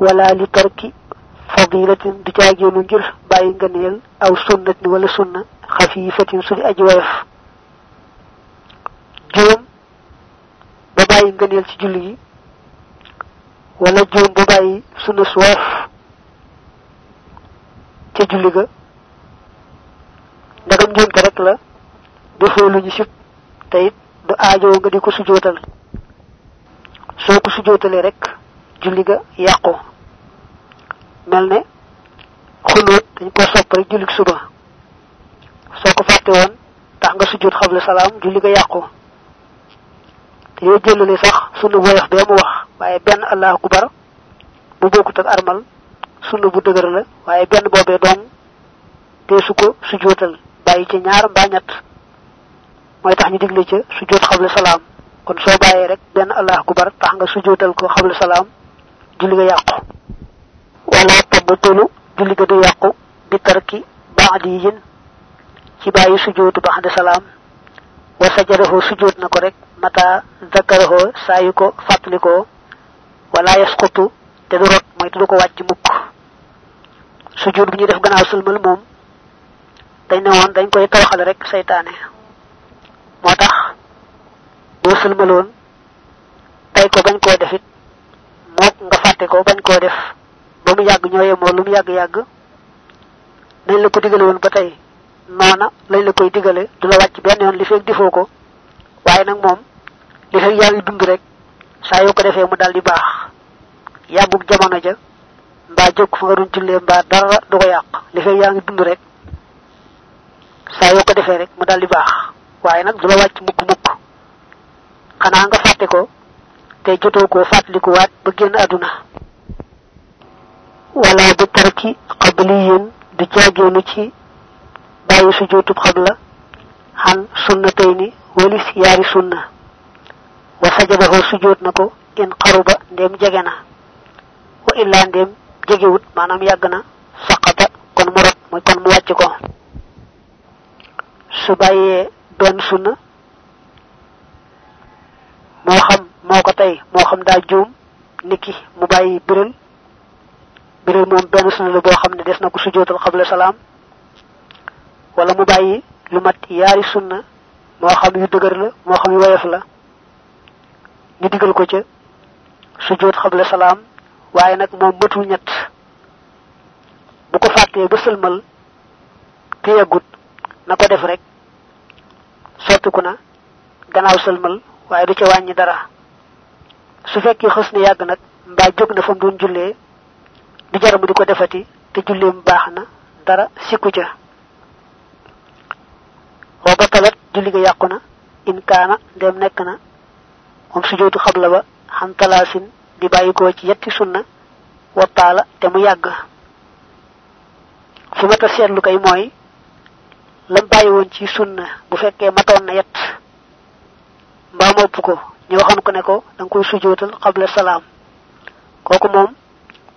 wala li tarki fadilatin du caagéenu ngir bàyyi ngëneel aw sunnatin wala sunna xafifatin su di aji woyof. Juum ba bàyyi ngëneel ci julli wala juum ba bàyyi sunna su woyof julli ga. Ndagam njuumte rek la defoo lu ñu sib te du nga di ko sujootal. Soo rek julli ga yàqu. Mel ne xulóot dañ ko sopp rek julli suba. Soo ko fàtte woon tax nga sujjoot xabla salaam julli ga yàqu. Te jëlale sax sunu woyof bee mu wax waaye benn allahu akbar bu bokkut ak armal sunu bu dëgër la waaye benn boobee doom te su ko sujjootal bàyyi ci ñaar mbaa ñett. Mooy tax ñu digle ca sujjoot xabla salaam. Kon soo bàyyee rek benn allahu akbar tax nga sujjootal ko xabla salaam julli ga yàqu. Wala tabtulu julli ga du yàqu. Bi tarki baadiyin ci bàyyi sujjootu baxde salaam. Wa sajadahu sujjoot na ko rek mata zakaraho saa yu ko. Wala yasqutu te du rot mooy te ko wàcc mukk. Sujjoot bu ñuy def gannaaw sëlmal moom dañ ne woon dañ koy tawaxale rek saytaane moo tax boo sëlmaloon tey ko bañ defit nga fàtte ko bañ koo def ba mu yàgg ñooye moo lu mu yàgg yàgg. nañ la ko digale woon ba tey noona lañ la koy digale du la wàcc benn yoon li fekk defoo ko. waaye nag moom li fekk yaa dund rek saa yoo ko defee mu dal di baax. yàggug jamono ja mbaa jóg fa nga doon jullee mbaa dara du ko yàq. li fekk yaa ngi dund rek saa yoo ko defee rek mu dal di baax. waaye nag du la wàcc mukk mukk. xanaa nga fàtte ko te jotoo koo fàttalikuwaat ba génn àdduna. Wala bi tarki qabliyin du jaageenu ci bàyyi sujjootub xabla xan sunnatayni walis yaari sunna. Wa sajadahu sujjoot na ko in xaruba ndéem jege na. Wa illa ndéem jegewut maanaam yàgg na saqata kon mu rot muy kon mu wàcc ko. Su sunna moo xam moo ko tey moo xam daa juum niki mu bàyyi biral biral moom benn sunna la boo xam ne des na ko sujootal xabla salaam. Wala mu bàyyi lu mat yaari sunna moo xam yu dëgër la moo xam yu woyof la. Ñu digal ko ca sujoot xabla bu ko ba def rek. Du dara su fekkee xës na yàgg nag mbaa jóg na fa mu doon jullee du jar mu di ko defati te julleem baax na dara sikku ca. Wa batalat julli ga yàqu na in kaana ndem nekk na moom sujootu xabla ba xam talaasin di bàyyikoo ci yetti sunna wa taala te mu yàgg. Fi mata seetlu kay mooy lam bàyyi woon ci sunna bu fekkee matoon na yett mbaa mopp ko ñu waxoon ko ne ko da nga koy sujootal xabla salaam. Kooku moom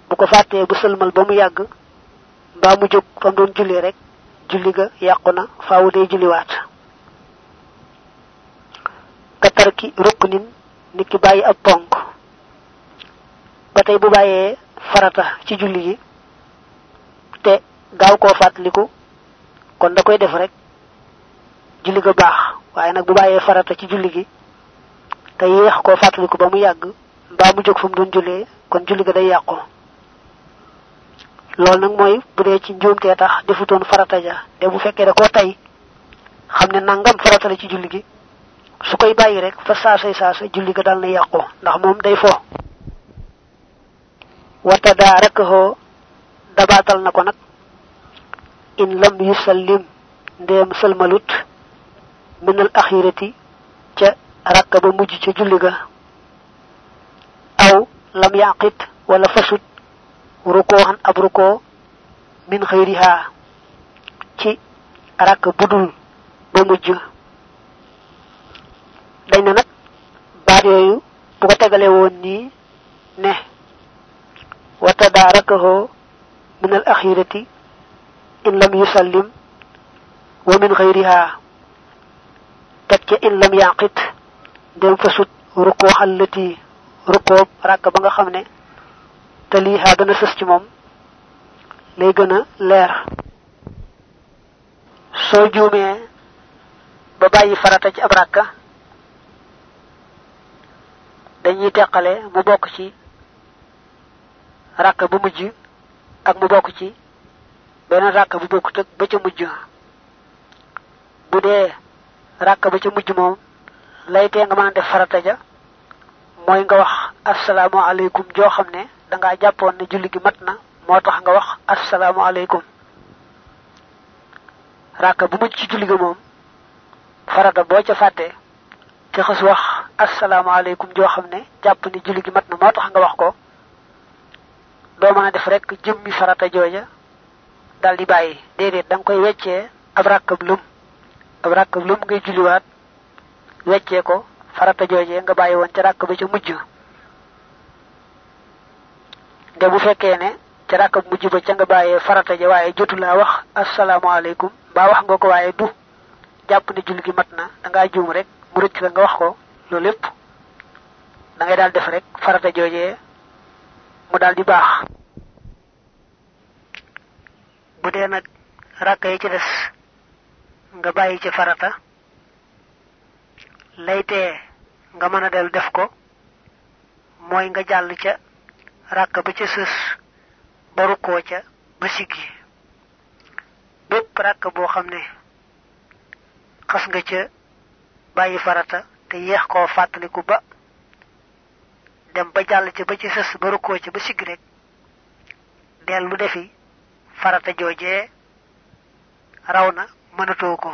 bu ko fàttee bu sëlmal ba mu yàgg mbaa mu jóg fa mu doon julli rek julli ga yàqu faawu day julliwaat. Ka tarki ruknin nit ki bàyyi ab ponk. Ba bu bàyyee farata ci julli gi te gaaw koo fàttaliku kon da koy def rek julli ga baax. Waaye nag bu bàyyee farata ci julli gi te yéex koo fàttaliku ba mu yàgg mbaa mu jóg fa mu doon jullee kon julli ga day yàqu. Loolu nag mooy bu dee ci njuumtee tax defutoon farata ja te bu nangam farata la ci julli gi su koy rek fa saasay saasa julli ga dal na yàqu ndax moom day fo. Wata daa rek hoo dabaatal na ko nag. In lam yusallim sëlmalut minal axirati ca rakka ba mujj ca julli ga aw lam yaqit wala fasut rukoo xan ab rukoo min xëyriha ci rakk budul ba mujj dañ na nag baat yooyu bu ko tegalee woon nii ne wa tadaarakahu min al axirati in lam yusallim wa min teg ca in lam yaqit ndem fasut rukoo xallati rukoob rakk ba nga xam ne te lii xaa gën a sës ci moom lay gën a leer. Soo juumee ba bàyyi farata ci ab ràkka dañuy teqale mu bokk ci bu mujj ak mu bokk ci beneen ràkka bu bokkut ak ba ca mujj. Bu ba ca mujj lay tee nga mën a def farata ja mooy nga wax assalaamu alaykum joo xam ne da ngaa jàppoon ne julli gi mat na moo tax nga wax alaykum ràkka bu mujj ci julli ga moom farata boo ca fàtte te xës wax assalaamu alaykum joo xam ne jàpp ne julli gi mat na moo tax nga wax ko doo mën def rek jëmmi farata jooja dal di bàyyi. Déedéet da nga koy weccee ab ràkkab lum ab ràkkab lum ngay weccee ko farata joojee nga bàyyi woon ca ràkk ba ca mujj. De bu fekkee ne ca ràkk mujj ba ca nga bàyyee farata ja waaye jotu laa wax asalaamaaleykum. Mbaa wax nga ko waaye du. Jàpp ne julli gi mat na da ngaa juum rek mu rëcc nga wax ko loolu lépp. Da ngay daal def rek farata joojee mu daal di baax. Bu dee nag ci des nga bàyyi ci farata laytee nga mën a del def ko mooy nga jàll ca ràkk ba ca sës ba rukkoo ca ba siggi. Bépp ràkk boo xam xas nga ca bàyyi farata te yeex koo fàttaliku ba dem ba jàll ca ba ca sës ba rukkoo ca ba siggi rek dellu defi farata joojee raw na mënatoo ko.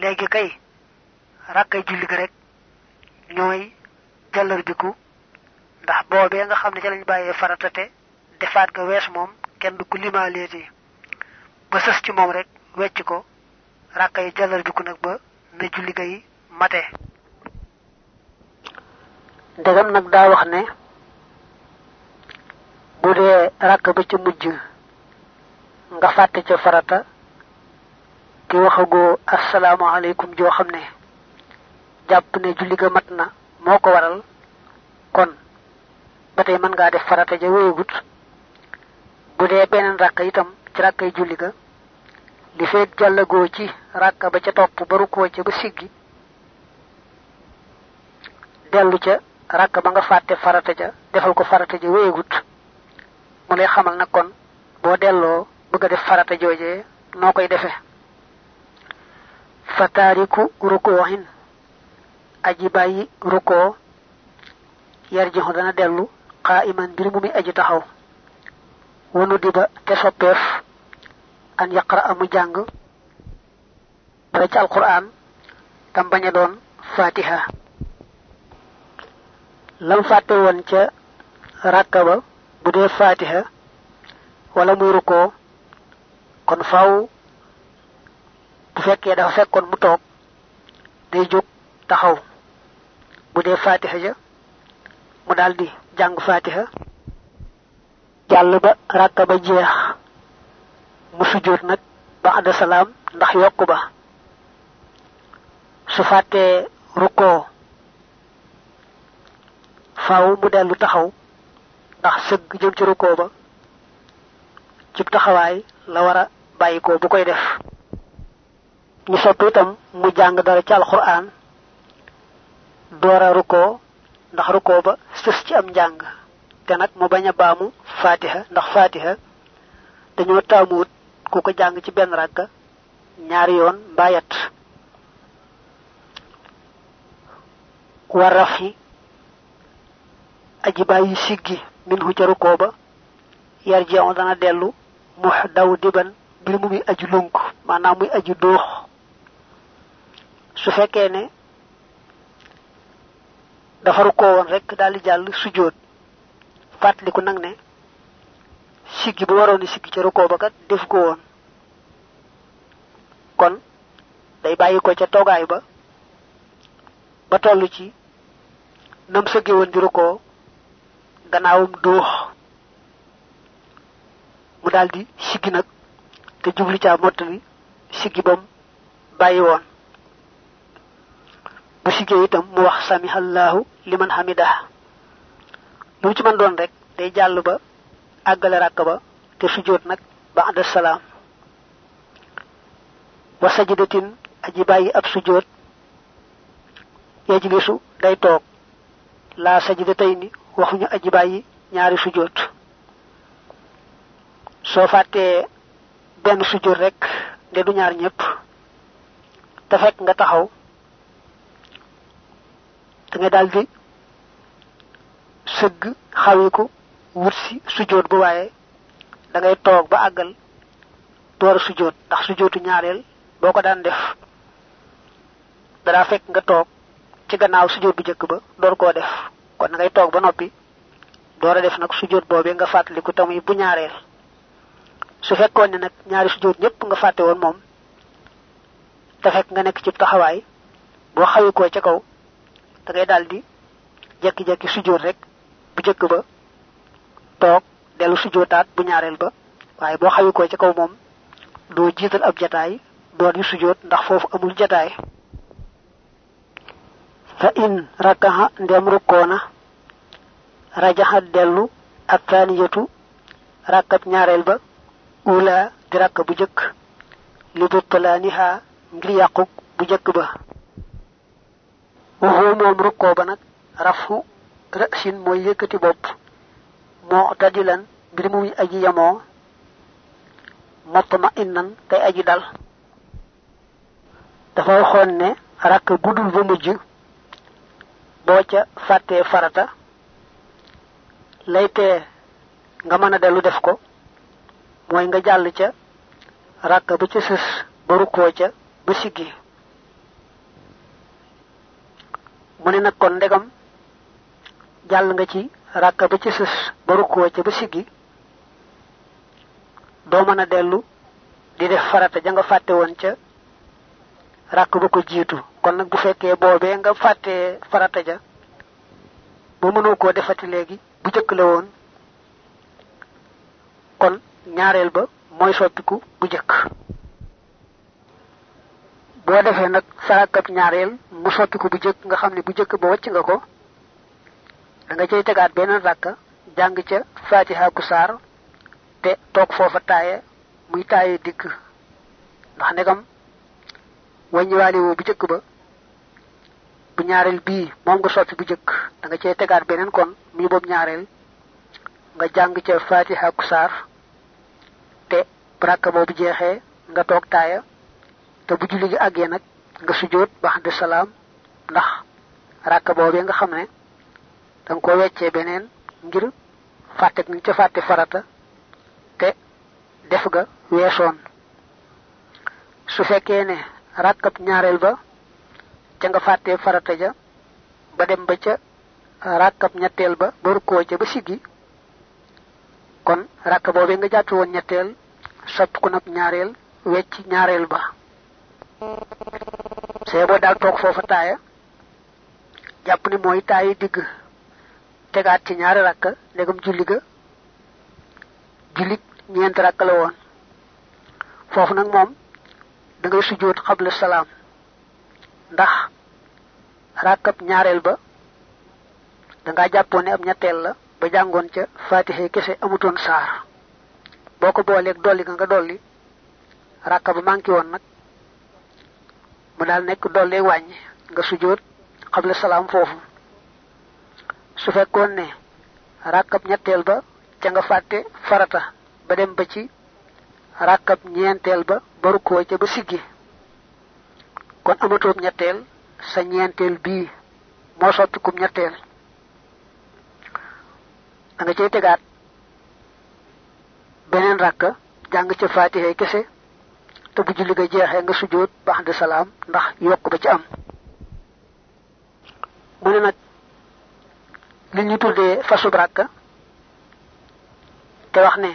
Léegi kay rakkay julli ga rek ñooy jàllarbiku. ndax boobee nga xam ne ca lañ bàyyee farata te defaat nga wees moom kenn du ko limaaleeti ci moom rek wecc ko. rakkay yi jàllarbiku nag ba na julli gay mate. Ndegam nag daa wax ne bu dee rakk ba ca mujj nga fàtte ca farata ki waxagoo asalaamaaleykum joo xam ne jàpp ne julli ga mat na moo ko waral. Kon ba tey mën ngaa def farata ja wéyegut bu dee beneen itam ci ràkkay julli ga li feet jàllagoo ci ràkka ba ca topp ba rukkoo ca ba siggi dellu ca ràkka ba nga farata ja defal ko farata ja wéyegut mu lay xamal nag kon boo delloo bëgg def farata joojee noo koy defee? Fa taariku rukooxin aji bàyyi rukoo yarjixu dana dellu xaa iman mbir mu mi aji taxaw. Wanu diba te soppeef an yaqra amu jàng dara ci alquran tam bañ a doon fatiha. Lam fàtte woon ca ràkka ba bu dee fatiha wala muy rukoo kon faaw bu fekkee dafa fekkoon mu toog day jóg taxaw bu dee fatiha ja mu daldi jàng fatiha. Jàll ba ràkka ba jeex mu sujjóot nag ba àdda salaam ndax yokku ba. Su fàttee rukkoo faaw mu dellu taxaw ndax sëgg jëm ci rukkoo ba cib taxawaay la war a bu koy def. Ñu itam mu jàng dara ci alxuraan doora rukkoo ndax rukkoo ba sës ci am njàng. Te nag mu bañ a baamu fatiha ndax fatiha dañoo taamuwut ku ko jàng ci benn ràkka ñaari yoon mbaayat war rafi aji bàyyi siggi min hu ca rukkoo ba yar jeexu dana dellu mux daw diban mbir mu muy aju lunk maanaam muy aju su fekkee ne dafa rukkoo woon rek daal di jàll sujjóot fàttaliku nag ne siggi bu waroon siggi ca rukkoo ba kat def ko woon. Kon day bàyyi ko ca toogaay ba ba toll ci nam sëgge woon di rukkoo gannaawum doox mu daldi siggi nag te mottali siggi bam woon bu siggee itam mu wax samihallahu liman hamidah. Lu ci man doon rek day jàll ba àggale ràkk ba te sujjóot nag ba'da salaam. Wa sajdatin aji bàyyi ab sujjóot. Yajlisu day toog. Laa sajdatayni waxuñu aji bàyyi ñaari sujjóot. Soo fàttee benn sujjóot rek de du ñaar ñëpp te fekk nga taxaw nga daldi sëgg xawiku wut si sujjóot bu waaye da ngay toog ba àggal door sujjóot. Ndax sujjóotu ñaareel boo ko daan def dara fekk nga toog ci gannaaw sujjóot bu jëkk ba door koo def. Kon da ngay toog ba noppi door a def nag sujjóot boobee nga fàttaliku tamuy bu ñaareel. Su fekkoon ne nag ñaari sujjóot ñëpp nga fàtte woon moom te fekk nga nekk ci taxawaay boo xawikoo ca kaw da ngay daldi jekki-jekki sujjóot rek bu jëkk ba toog dellu sujjóotaat bu ñaareel ba waaye boo xawikoo ca kaw moom doo jiital ab jataay door di sujjóot ndax foofu amul jataay. Fa in rakaha ndem rukkoona rajaha dellu ak taaniyatu rakkab ñaareel ba ula di rakk bu jëkk li buttalaaniha ngir yàquk bu ba waxoo moom rukkoo ba nag rafu rësin mooy yëkkati bopp. Moo tadilan mbir muy aji yamoo motma innan kay aji dal. Dafa waxoon ne rakk guddul ba mujj boo ca fàttee farata lay tee nga mën a dellu def ko mooy nga jàll ca ràkk ba ca sës ba rukkoo ca ba mu ne nag kon ndegam jàll nga ci ràkk ba sës ba di def farata ja nga fàtte woon ca ràkk ba ko jiitu. Kon nag bu fekkee boobee nga fàttee farata ja ba mënoo koo defati bu la kon ñaareel ba mooy soppiku bu boo defee nag sarakab ñaareel mu soppiku bu jëkk nga xam ne bu jëkk ba wàcc nga ko da nga cay tegaat beneen ràkka jàng ca fatiha ku saar te toog foofa taaye muy taaye digg ndax ndegam wàññiwaale woo bu jëkk ba bu ñaareel bii moom nga soppi bu jëkk da nga cee tegaat beneen kon muy boobu ñaareel nga jàng ca fatiha ku saar te rakka boobu jeexee nga te bu julli gi àggee nag nga sujjóot ba de salaam ndax rakka boobee nga xam ne da nga ko weccee beneen ngir fàtte nga ca fàtte farata te def ga weesoon. Su fekkee ne rakkab ñaareel ba ca nga fàttee farata ja ba dem ba ca rakkab ñetteel ba ba rukkoo ca ba siggi kon rakk boobee nga jàppe woon ñetteel sopp ko nag ñaareel wecc ñaareel ba see boo daal toog foofa taaya jàpp ne mooy taayi digg tegaat ci ñaari rakk ndegam julli ga julli ñeent rakk la woon. Foofu nag moom da ngay sujjóot xabla salaam ndax rakkab ñaareel ba da ngaa jàppoon ne ab ñetteel la ba jàngoon ca fatiha kese amutoon saar. Boo ko booleeg nga nga dolli rakka ba manqué woon nag mu daal nekk dollee wàññi nga sujjóot xabla salaam foofu. Su fekkoon ne ñetteel ba ca nga farata ba dem ba ci rakkab ñeenteel ba baru koo ca ba siggi. Kon amatoob ñetteel sa ñeenteel bii moo soppikum ñetteel. Da nga cay tegaat beneen rakka jàng ca fatiha kese te bu julli ga jeexee nga sujjóot baax de salaam ndax yokk ba ci am. Mu ne nag li ñu tuddee fasub rakka te wax ne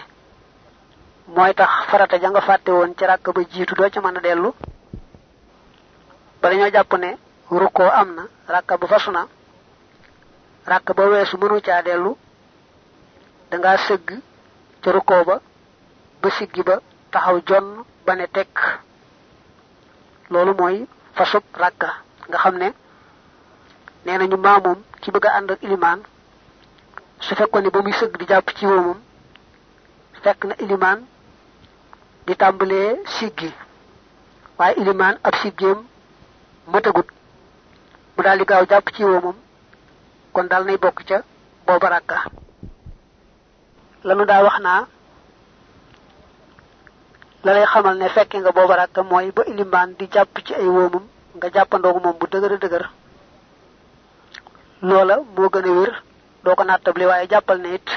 mooy tax farata ja nga fàtte woon ci rakk ba jiitu doo ca mën a dellu ba dañoo jàpp ne rukkoo am na rakka ba fasu ba weesu mënu caa dellu danga sëgg ca rukkoo ba ba siggi ba taxaw jonn ba ne tekk loolu mooy fasub rakka nga xam ne nee nañu maamoom ci bëgg a ànd ak ilimaan su fekkoon ne ba muy sëgg di jàpp ci woomam fekk na ilimaan di tàmbalee siggi. Waaye ilimaan ab siggeem matagut. Mu daal di gaaw jàpp ci woomam kon daal nay bokk ca booba rakka lanu daa wax la lay xamal ne fekke nga booba rakka mooy ba di jàpp ci ay woomam nga jàppandoog moom bu dëgër dëgër. Loola moo gën a wér doo ko nattable waaye jàppal ne it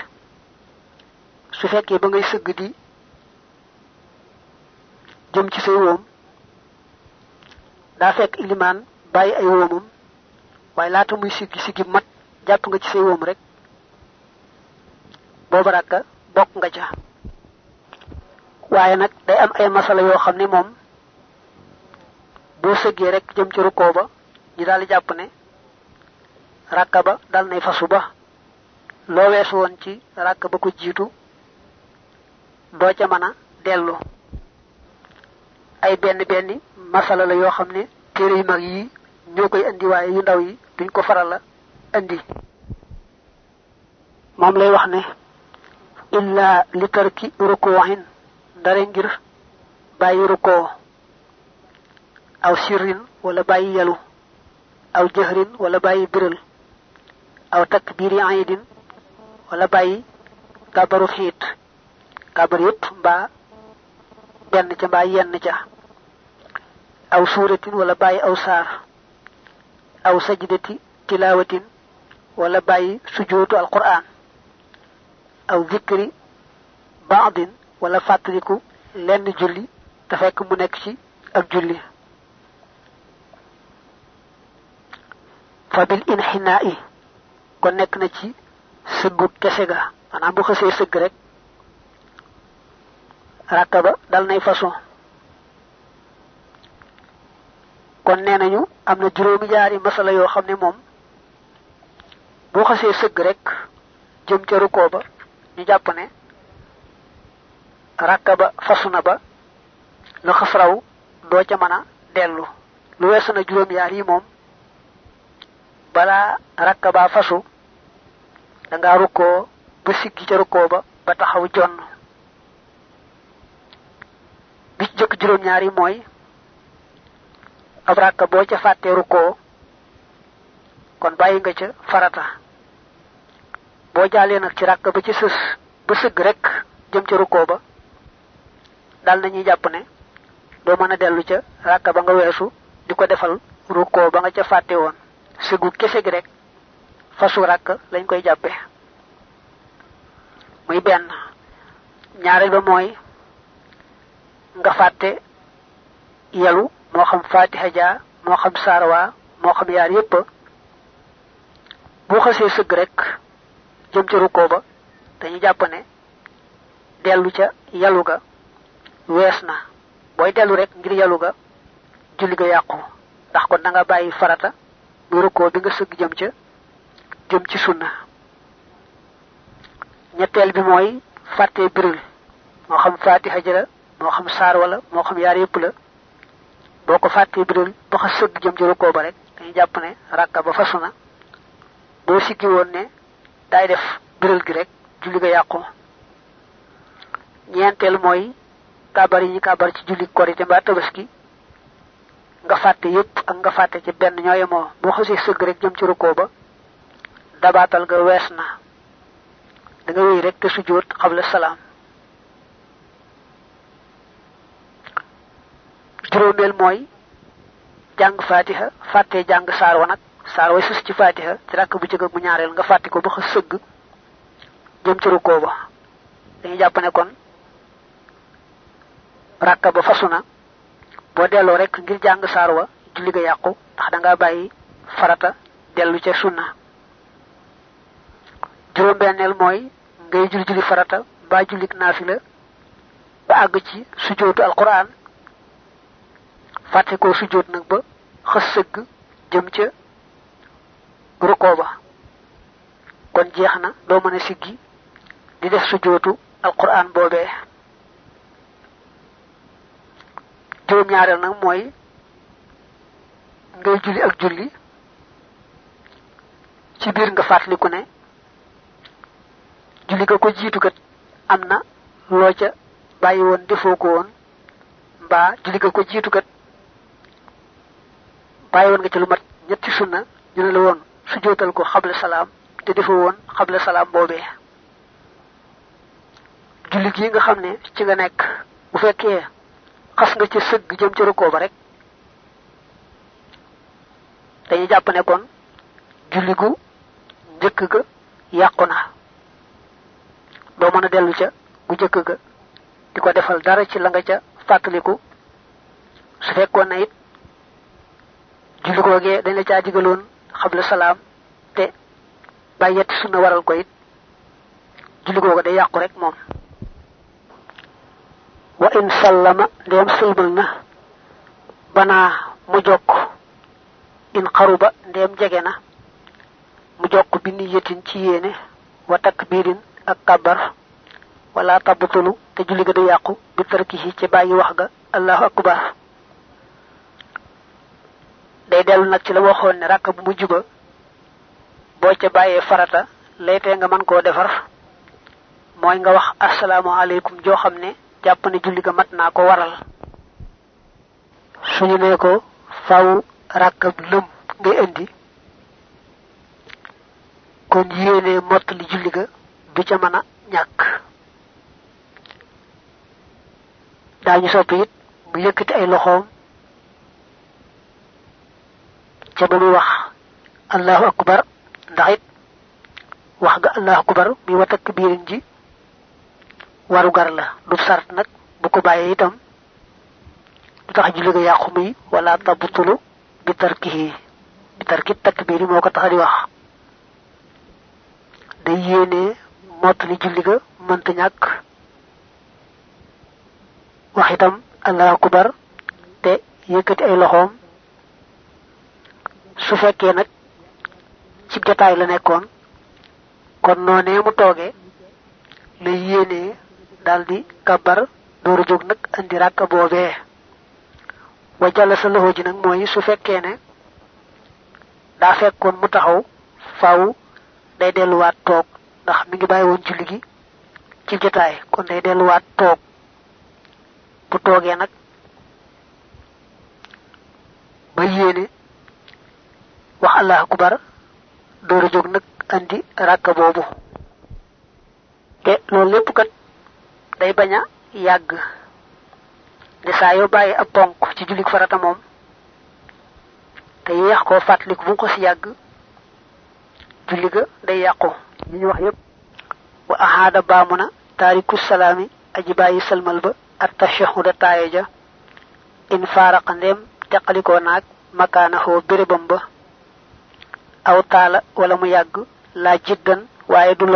su fekkee ba ngay sëgg di jëm ci say woom daa fekk ilimaan bàyyi ay woomam waaye laata muy siggi siggi mat jàpp nga ci say woom rek. Booba rakka bokk nga ca waaye nag day am ay masala yoo xam ne moom boo sëggee rek jëm ci rukkoo ba ñu daal di jàpp ne rakka ba dal nay fasu ba. Loo weesu woon ci rakka ba ko jiitu doo ca mën a dellu. Ay benn benn masala la yoo xam ne téere yu mag yi ñoo koy indi waaye yu ndaw yi duñ ko faral la indi moom lay wax ne illa li tarki rukuwahin dara ngir bàyyi rukoo aw sirrin wala bàyyi yalu aw jëhrin wala bàyyi biral aw takbiri aidin wala bàyyi kabaru xiit kabar yépp mbaa benn ca mbaa yenn ca aw suuratin wala bàyyi aw saar aw sajdati tilawatin wala bàyyi sujootu alquran aw zikri baadin wala fàttaliku lenn julli te fekk mu nekk ci ak julli. Fa bil inxinaa'i kon nekk na ci sëggu kese ga. Maanaam bu xësee sëgg rek rakka ba dal nay façon. Kon nee nañu am na juróomi jaari masala yoo xam ne moom boo xësee sëgg rek jëm ca rukkoo ba ñu jàpp ne rakka ba fasu na ba lu xas doo ca mën a dellu. Lu weesu na juróom yaar yi moom balaa rakka baa fasu da ngaa rukkoo ba siggi ca rukkoo ba ba taxaw jonn. Bi ci jëkk juróom yi mooy ab rakka ca rukkoo kon bàyyi nga ca farata. Boo jaalee nag ci rakka ba ci sës ba sëgg rek jëm ca rukkoo ba dal nañuy jàpp ne doo mën a dellu ca ba nga weesu di ko defal rukkoo ba nga ca fàtte woon. Sëggu kese gi rek fasu rakk lañ koy jàppe. Muy benn. Ñaareel ba mooy nga fàtte yalu moo xam fatiha ja moo xam saarawa moo xam yaar yépp. Boo xasee sëgg rek jëm ba dañu jàpp ne ca yalu ga wees na booy dellu rek ngir yalu ga julli ga yàqu. Ndax kon bàyyi farata muy rukkoo bi nga sëgg jëm ca jëm ci sunna. Ñetteel bi mooy fàtte biril moo xam fatiha ji la moo xam saar wala moo xam yaar yépp la. Boo ko fàttee biril ba xa sëgg jëm ci rukkoo ba rek dañuy jàpp ne rakka ba fasu na. Boo woon ne day def biril gi rek julli ga yàqu. Ñeenteel mooy kabar yi kabar ci julli korite mbaa tabaski nga fàtte yépp ak nga fàtte ci benn ñoo yemoo boo xasee sëgg rek jëm ci rukkoo ba dabaatal nga wees na da nga wéy rek te sujjóot xabla salaam. Juróomeel mooy jàng fatiha fàtte jàng saar wa nag way sus ci fatiha ci rakk bu jëkk bu ñaareel nga fàtte ko ba sëgg jëm ci rukkoo ba. Ne kon rakka ba fasu na boo delloo rek ngir jàng saar wa julli ga yàqu ndax da ngaa bàyyi farata dellu ca sunna. Juróom-benneel mooy ngay julli julli farata mbaa jullik naafila ba àgg ci sujootu alquran fàtte koo sujoot nag ba xës sëgg jëm ca rukkoo ba. Kon jeex na doo mën a siggi di def sujootu alquran boobee juróom ñaareel nag mooy ngay julli ak julli ci biir nga fàttaliku ne julli ga ko jiitu kat am na loo ca bàyyi woon defoo ko woon mbaa julli ga ko jiitu kat bàyyi woon nga ci lu mat ñetti sunna ñu ne la woon su jootal ko xable salaam te defoo woon xable salaam boobee. Julli gi nga xam ne ci nga nekk bu fekkee xas nga ci sëgg jëm ci rukkoo ba rek. dañuy jàpp ne kon julli gu ga doo mën a dellu ca ga di ko defal dara ci la nga ca fàttaliku. su fekkoon na it julli googee dañ la caa digaloon xabla salaam te bàyyetti sunna waral ko it julli day yàqu rek moom wa in sallama ndéem sëlmal na banaa mu jokk. In xaruba ndéem jege na mu jokk bi niyatin ci yéene wa takbirin ak kabar wala tabtulu te julli ga du bi tarkihi ci bàyyi wax ga allahu akbar. Day dellu nag ci la waxoon ne rakk bu mujj ba boo ca bàyyee farata laytee nga mën koo defar mooy nga wax jàpp ne julli ga mat naa ko waral. Suñu ne ko faw rakkab lëm ngay indi. Kon yéene mottali julli ga du ca mën a ñàkk. Daañu sopp it mu yëkkati ay loxoom ca ba wax allahu akbar. Ndax it wax ga allahu akbar mi wa takbirin ji waru gar la. Du sart nag bu ko bàyyee itam. Du tax julli ga yàqu muy wala tabtulu bi tarkihi. Bi tarki takbiri moo ko wax. Day yéene mottali julli ga mënta ñàkk. Wax itam allahu akbar te yëkkati ay loxoom. Su fekkee nag ci jotaay la nekkoon kon mu daldi kabar dooru jóg nag andi ràkka boobee wa jàll sa loxo ji nag mooy su fekkee ne daa fekkoon mu taxaw faaw day delluwaat toog ndax mi ngi bàyyi woon julli gi ci jotaay kon day delluwaat toog bu toogee nag ba yéene wax allah akbar door a jóg nag andi ràkka boobu te loolu lépp kat day bañ a yàgg de saa yoo bàyyi ab ponk ci jullik farata moom te yeex koo fàttaliku bu ko si yàgg julli ga day yàqu. Li ñu wax yépp wa ahaada baamu na taariku salaami aji bàyyi salmal ba at tashahuda taaye ja in faaraqa ndéem teqalikoo naag makaanaxoo bérébam ba aw taala wala mu yàgg laa jiddan waaye du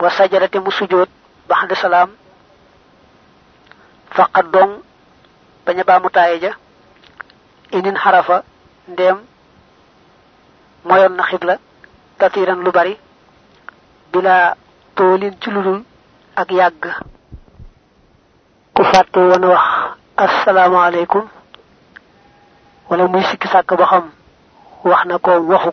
wa sajarate mu sujoot baxde salaam faqat dong bañ a baamu taaye ja inin xarafa ndéem moyoon na xibla katiran lu bari bila toolin ci ludul ak yàgg. Ku fàtte woon wax asalaamaaleykum wala muy sikki sàkk ba xam ko waxu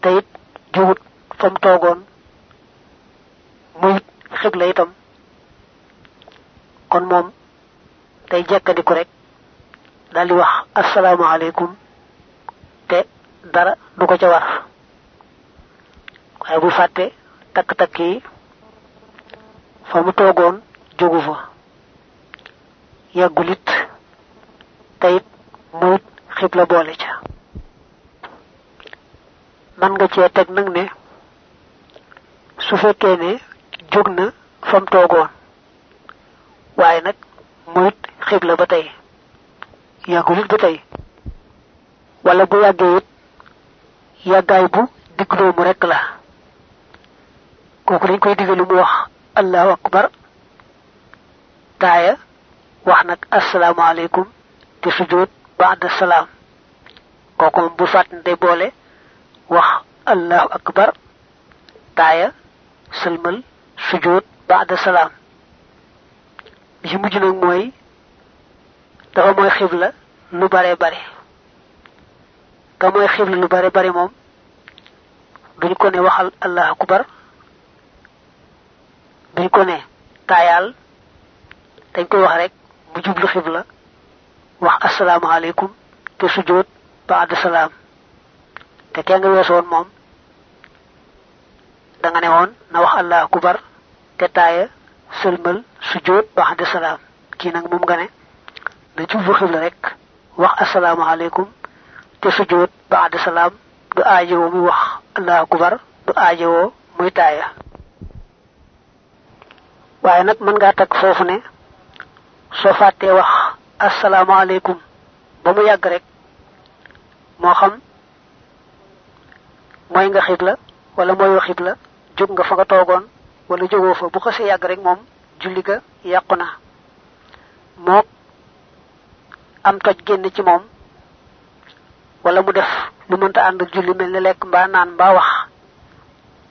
te it juwut fa mu toogoon muy xibla itam. Kon moom day jekkandiku rek daldi wax asalaamaaleykum te dara du ko ca war. Waaye bu fàtte takk-takk yi fa mu toogoon jógu fa. Xibla boole ca man nga cee teg ne su fekkee ne jóg na fam toogoon. Waaye nag muyut xibla ba tey. Yàggulit ba tey. Wala bu yàggee it yàggaay bu digg doomu rekk la. Kooku dañ koy digalu mu wax allahu akbar. Taaya wax te bu wax allahu akbar taaya sëlmal sujjóot baada salaam bi ci mujj nag mooy dafa mooy xibla lu bare bare ka mooy xibla lu bari bari moom duñ ko ne waxal allah akbar duñ ko ne taayal dañ koy wax rek mu jublu xibla wax asalaamaaleykum te sujjóot baada salaam te kee nga weesoon moom. Da nga ne woon na wax allah akbar te taaya sëlmal sujjóot baada salaam. Kii nag moom nga ne na jublu xibla rek wax asalaamaaleykum te sujjóot baada salaam du aajowoo muy wax allah akbar du aajowoo muy taaya. Ne soo fàttee wax asalaamaaleykum ba mu rek xam mooy nga xibla wala mooyoo xibla jóg nga fa nga toogoon wala jógoo fa. Bu xasee yàgg rek moom julli ga yàqu na. Mook am toj génn ci moom wala mu def lu mënta ànd ak julli mel ni lekk mbaa naan mbaa wax.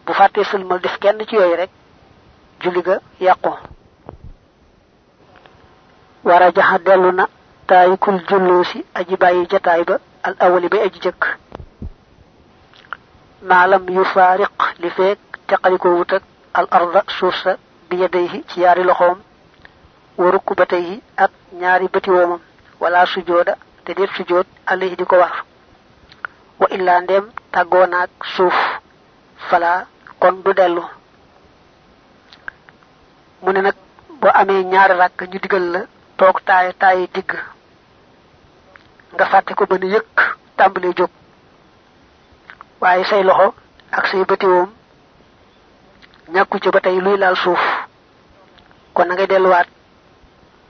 Bu fàttee sëlmal def kenn ci yooyu rek julli ga wara taayikul julloosi aji bàyyi jataay ba al awali bay aji ما لم يفارق لفيك تقلقو وتك الأرض سوسة بيديه تياري لخوم وركبتيه أك نياري بتي ومم ولا سجود تدير سجود عليه ديكو وإلا ندم تغوناك سوف فلا كون دودلو مننك bo amé ñaar rak ñu diggal la tok tay tay digg nga fatte ko bëna yëk tambalé jox waaye say loxo ak say bëtiwoom ñàkku ci ba tey luy laal suuf. kon na ngay delluwaat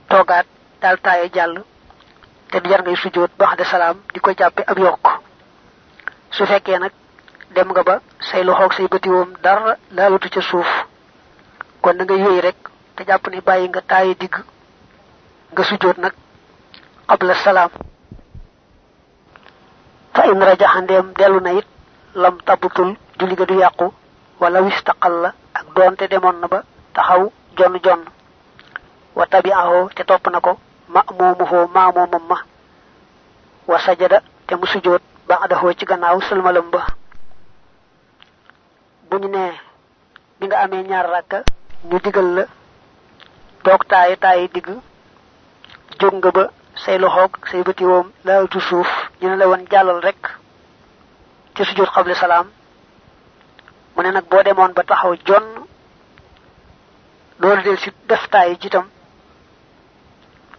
toogaat daal taaye jàll te du jar ngay ba xade salaam di ko jàppe ab yokk. su fekkee nag dem nga ba say loxo ak say bëtiwoom dara laalatu ca suuf. kon na ngay yooyu rek te jàpp ne bàyyi nga taaye digg nga nag qabla salaam. fa in rajaxa ndeem dellu lam tabutul julli ga du yàqu wala wistaqal la ak doonte demoon na ba taxaw jonn jonn wa tabi'ahu te topp na ko ma moomuhoo maa moomam ma. Wa sajada te mu sujjóot ba'dahu ci gannaaw sëlmalam ba. Bu ñu nee bi nga amee ñaar rakka ñu digal la toog taayi taayi digg jóg nga ba say loxoog say bëti woom laalatu suuf ñu ne la woon jàllal rek ci sujjóot xable salaam mu ne nag boo demoon ba taxaw jonn loolu del si def jitam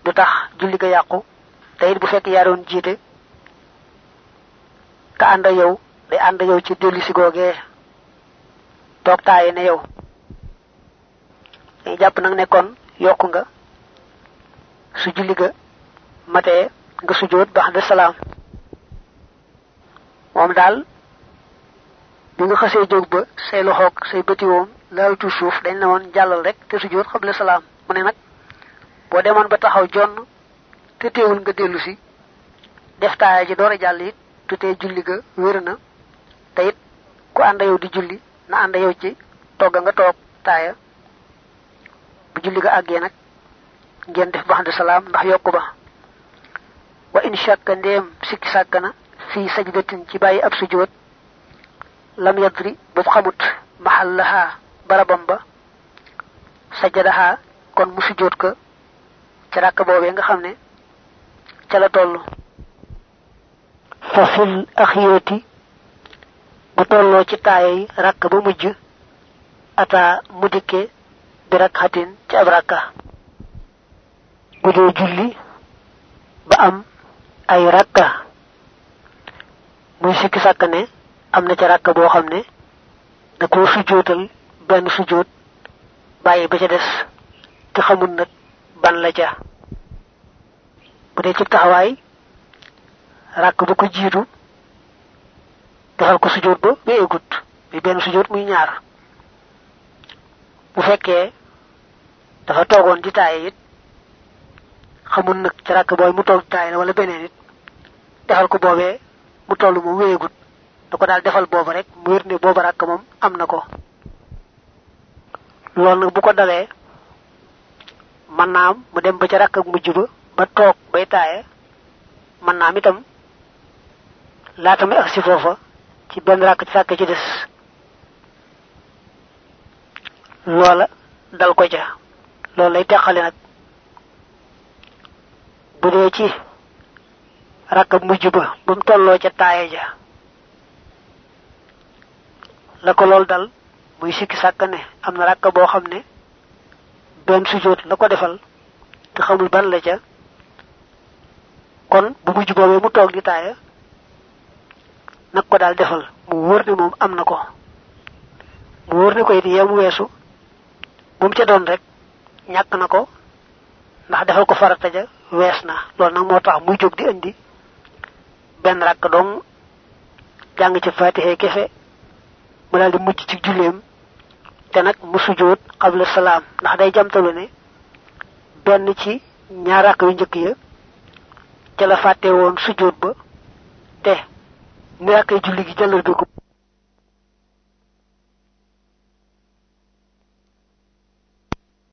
du tax julli ga yàqu. Te bu fekk yaa doon jiite ka ànd ak yow day ànd ak yow ci dellu si googee toog taayi ne yow dañuy jàpp nag ne kon yokku nga su julli ga matee nga sujjóot ba de salaam moom daal bi nga xasee jóg ba say loxoog say bëtiwoom laalatu suuf dañ ne woon jàllal rek te sujjóot xable salaam. Mu ne nag ba taxaw jonn te teewul nga dellu si def taaya ji door a jàll tu julli ga na it ku ànd yow di julli na ànd yow ci togga nga toog taaya. Bu julli ga àggee nag ngeen def baxande salaam ndax yokku ba. Wa in shakka ndéem sikki sàkk na fii sajdatin ci bàyyi ab sujjóot lam yadri bu xamut mahallaha barabam ba sajadaha kon mu sujjóot ko ci ràkk boobee nga xam ne ca la toll. Fa fil axiyati bu tolloo ci taaya yi ba mujj ata mu dikke bi rakkatin ci ab bu dee julli ba am ay rakka muy sikki sàkk ne am na ca rakka boo xam ne da koo sujjóotal benn sujjóot bàyyi ba ca des te xamul nag ban la ca. bu dee ci taxawaay rakk ba ko jiitu defal ko sujjóot ba ba egut muy benn sujjóot muy ñaar. bu fekkee dafa toogoon di taaye it xamul nag ci rakk booy mu toog taay la wala beneen it defal ko boobee mu toll moom wéyegut da ko daal defal booba rek mu wér ne booba rakk moom am na ko. Loolu nag bu ko dalee mën naa am mu dem ba ca rakk ak mujj ba ba toog bay taaye mën naa am itam laata muy agsi foofa ci benn ràkk ci sàkk ci des. Loola dal ko ca. Loolu lay teqale nag. Bu dee ci rakab mujj ba bu mu tolloo ca ja. La ko lool dal muy sikki sàkk am na rakka boo xam ne benn sujjóot la ko defal te xamul ban la ca. Kon bu mujj boobee mu toog di taaya nag ko daal defal. Mu wóor ne am na ko. Mu wóor ko it yemu weesu bu mu ca doon rek ñàkk na ko ndax defal ko farata ja wees na. Loolu nag moo tax di indi benn rakk dong jàng ci fatihe kefe mu daal di mucc ci julleem te nag mu sujjóot qabla salaam. Ndax day jamtalu ne benn ci ñaar rakk yu njëkk ya ca la fàtte woon sujjóot ba te ni rakkay julli gi jëlal ko